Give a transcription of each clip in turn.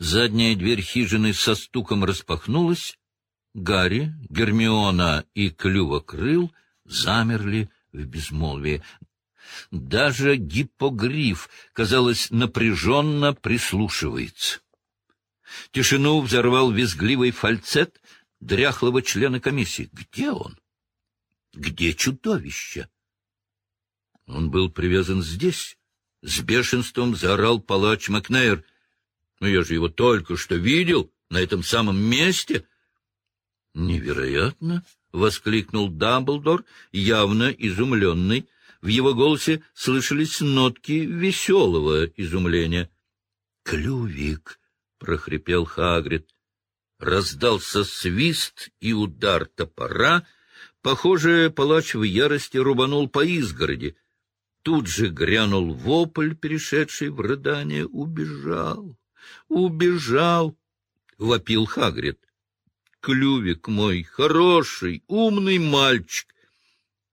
Задняя дверь хижины со стуком распахнулась. Гарри, Гермиона и Клювокрыл замерли в безмолвии. Даже гиппогриф, казалось, напряженно прислушивается. Тишину взорвал визгливый фальцет дряхлого члена комиссии. Где он? Где чудовище? Он был привязан здесь. С бешенством заорал палач Макнейр. Но я же его только что видел на этом самом месте. Невероятно! — воскликнул Дамблдор, явно изумленный. В его голосе слышались нотки веселого изумления. — Клювик! — прохрипел Хагрид. Раздался свист и удар топора. Похоже, палач в ярости рубанул по изгороди. Тут же грянул вопль, перешедший в рыдание. «Убежал! Убежал!» — вопил Хагрид. «Клювик мой, хороший, умный мальчик!»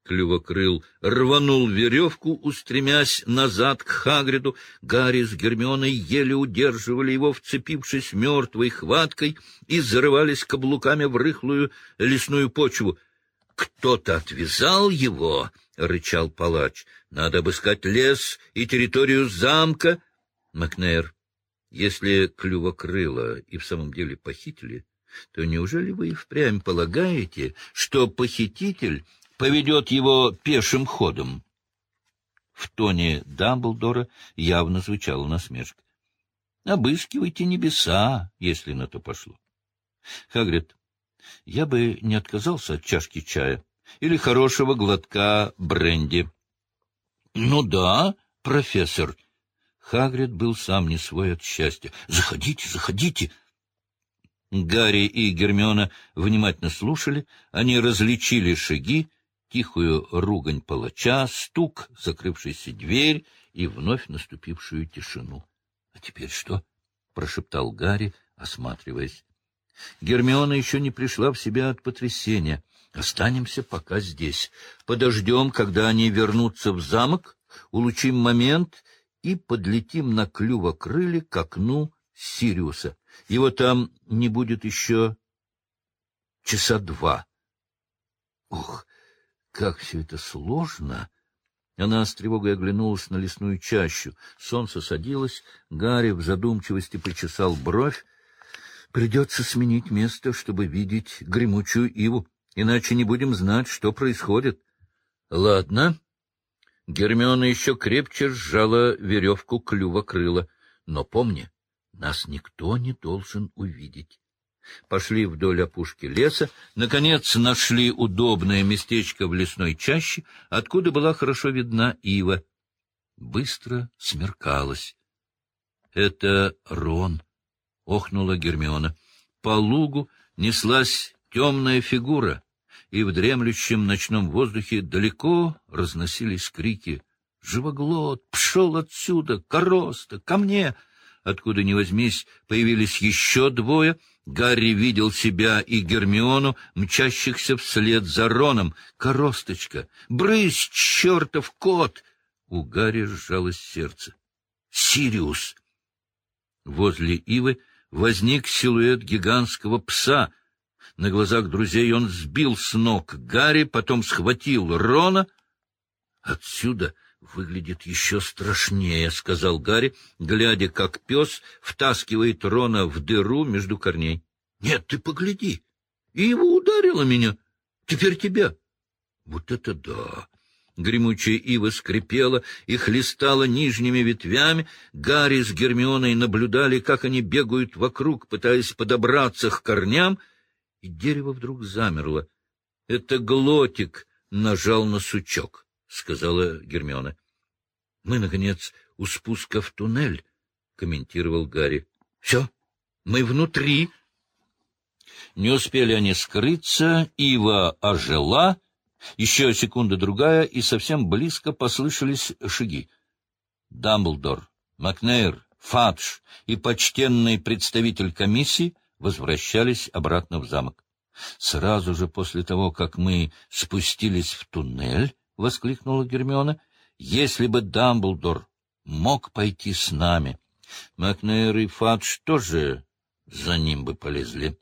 Клювокрыл рванул веревку, устремясь назад к Хагриду. Гарри с Гермионой еле удерживали его, вцепившись мертвой хваткой, и зарывались каблуками в рыхлую лесную почву. «Кто-то отвязал его!» — рычал палач. «Надо обыскать лес и территорию замка!» Макнейр, если Клювокрыла и в самом деле похитили, то неужели вы и впрямь полагаете, что похититель поведет его пешим ходом. В тоне Дамблдора явно звучала насмешка. Обыскивайте небеса, если на то пошло. Хагрид, я бы не отказался от чашки чая или хорошего глотка бренди. — Ну да, профессор. Хагрид был сам не свой от счастья. — Заходите, заходите. Гарри и Гермиона внимательно слушали, они различили шаги, тихую ругань палача, стук, закрывшийся дверь и вновь наступившую тишину. — А теперь что? — прошептал Гарри, осматриваясь. Гермиона еще не пришла в себя от потрясения. Останемся пока здесь. Подождем, когда они вернутся в замок, улучим момент и подлетим на клювокрыле к окну Сириуса. Его там не будет еще часа два. Ух, как все это сложно! Она с тревогой оглянулась на лесную чащу. Солнце садилось, Гарри в задумчивости почесал бровь. Придется сменить место, чтобы видеть гремучую иву, иначе не будем знать, что происходит. Ладно. Гермиона еще крепче сжала веревку клюва крыла. Но помни, нас никто не должен увидеть пошли вдоль опушки леса, наконец нашли удобное местечко в лесной чаще, откуда была хорошо видна ива. Быстро смеркалось. — Это Рон, — охнула Гермиона. По лугу неслась темная фигура, и в дремлющем ночном воздухе далеко разносились крики. «Живоглот! Пшел отсюда! Короста! Ко мне!» Откуда ни возьмись, появились еще двое — Гарри видел себя и Гермиону, мчащихся вслед за Роном. «Коросточка! Брысь, чертов кот!» У Гарри сжалось сердце. «Сириус!» Возле Ивы возник силуэт гигантского пса. На глазах друзей он сбил с ног Гарри, потом схватил Рона. Отсюда выглядит еще страшнее, — сказал Гарри, глядя, как пес втаскивает Рона в дыру между корней. — Нет, ты погляди. И его ударило меня. Теперь тебя. Вот это да! Гремучая ива скрипела и хлестала нижними ветвями. Гарри с Гермионой наблюдали, как они бегают вокруг, пытаясь подобраться к корням, и дерево вдруг замерло. Это глотик нажал на сучок. — сказала Гермиона. — Мы, наконец, у спуска в туннель, — комментировал Гарри. — Все, мы внутри. Не успели они скрыться, Ива ожила. Еще секунда-другая, и совсем близко послышались шаги. Дамблдор, Макнейр, Фадж и почтенный представитель комиссии возвращались обратно в замок. Сразу же после того, как мы спустились в туннель, — воскликнула Гермиона. — Если бы Дамблдор мог пойти с нами, Макнейр и Фадж тоже за ним бы полезли.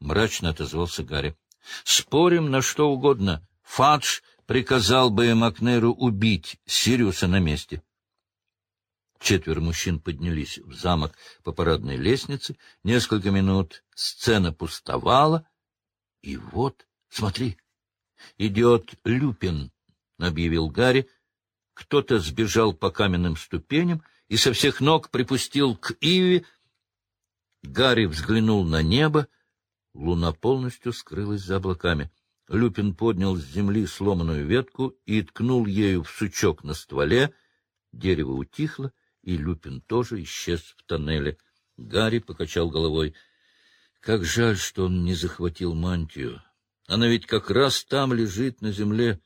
Мрачно отозвался Гарри. Спорим на что угодно. Фадж приказал бы Макнейру убить Сириуса на месте. Четверо мужчин поднялись в замок по парадной лестнице. Несколько минут сцена пустовала. И вот, смотри, идет Люпин, — объявил Гарри. Кто-то сбежал по каменным ступеням и со всех ног припустил к Иве. Гарри взглянул на небо. Луна полностью скрылась за облаками. Люпин поднял с земли сломанную ветку и ткнул ею в сучок на стволе. Дерево утихло, и Люпин тоже исчез в тоннеле. Гарри покачал головой. Как жаль, что он не захватил мантию. Она ведь как раз там лежит на земле.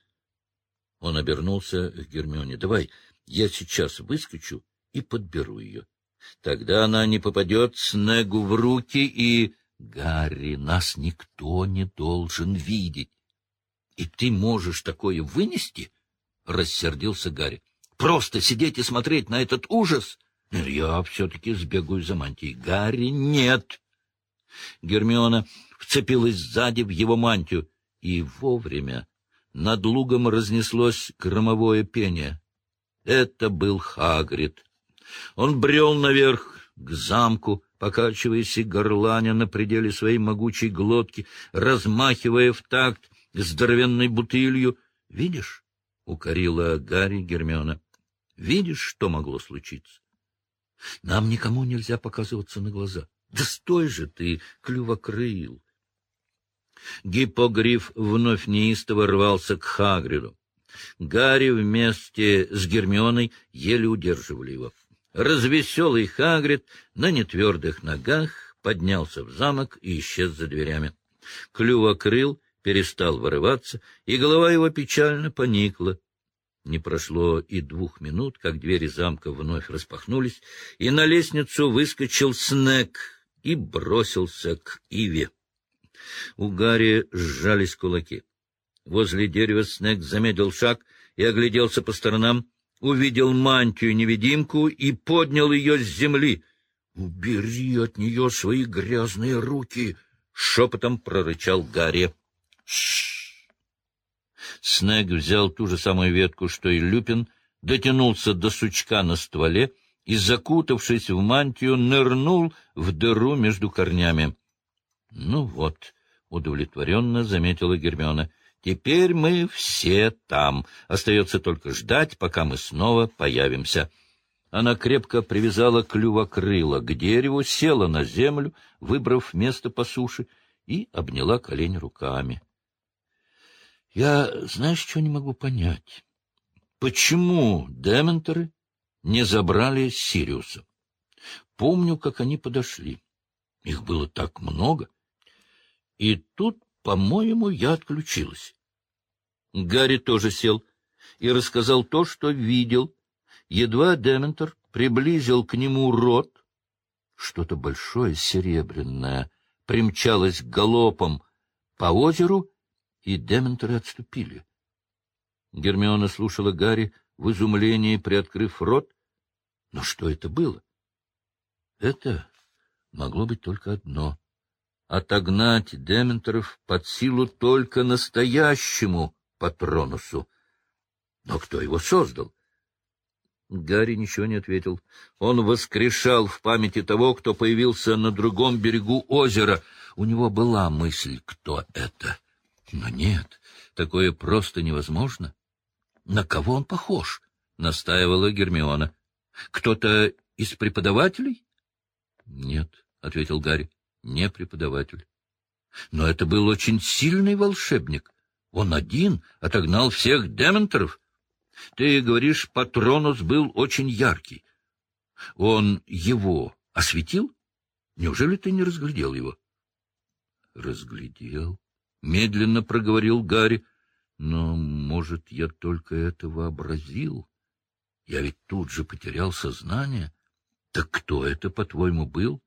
Он обернулся к Гермионе. — Давай, я сейчас выскочу и подберу ее. Тогда она не попадет Снегу в руки и... Гарри, нас никто не должен видеть. И ты можешь такое вынести? — рассердился Гарри. — Просто сидеть и смотреть на этот ужас? Я все-таки сбегаю за мантией. Гарри, нет! Гермиона вцепилась сзади в его мантию, и вовремя над лугом разнеслось громовое пение. Это был Хагрид. Он брел наверх к замку, покачиваясь и горланя на пределе своей могучей глотки, размахивая в такт здоровенной бутылью. — Видишь? — укорила Гарри Гермиона. — Видишь, что могло случиться? Нам никому нельзя показываться на глаза. Да стой же ты, клювокрыл! Гиппогриф вновь неистово рвался к Хагриду. Гарри вместе с Гермионой еле удерживали его. Развеселый Хагрид на нетвердых ногах поднялся в замок и исчез за дверями. Клювокрыл перестал вырываться, и голова его печально поникла. Не прошло и двух минут, как двери замка вновь распахнулись, и на лестницу выскочил Снег и бросился к Иве. У Гарри сжались кулаки. Возле дерева Снег замедлил шаг и огляделся по сторонам, увидел мантию-невидимку и поднял ее с земли. — Убери от нее свои грязные руки! — шепотом прорычал Гарри. Снег взял ту же самую ветку, что и Люпин, дотянулся до сучка на стволе и, закутавшись в мантию, нырнул в дыру между корнями. — Ну вот, — удовлетворенно заметила Гермиона, — теперь мы все там. Остается только ждать, пока мы снова появимся. Она крепко привязала клювокрыло к дереву, села на землю, выбрав место по суше, и обняла колень руками. — Я, знаешь, что не могу понять? Почему дементоры не забрали Сириуса? Помню, как они подошли. Их было так много — и тут, по-моему, я отключилась. Гарри тоже сел и рассказал то, что видел. Едва Дементор приблизил к нему рот. Что-то большое, серебряное, примчалось галопом по озеру, и Дементоры отступили. Гермиона слушала Гарри в изумлении, приоткрыв рот. Но что это было? Это могло быть только одно — отогнать дементоров под силу только настоящему Патронусу. Но кто его создал? Гарри ничего не ответил. Он воскрешал в памяти того, кто появился на другом берегу озера. У него была мысль, кто это. Но нет, такое просто невозможно. На кого он похож? — настаивала Гермиона. — Кто-то из преподавателей? — Нет, — ответил Гарри не преподаватель. Но это был очень сильный волшебник. Он один отогнал всех дементоров. Ты говоришь, Патронус был очень яркий. Он его осветил? Неужели ты не разглядел его? Разглядел. Медленно проговорил Гарри. Но, может, я только это вообразил? Я ведь тут же потерял сознание. Так кто это, по-твоему, был?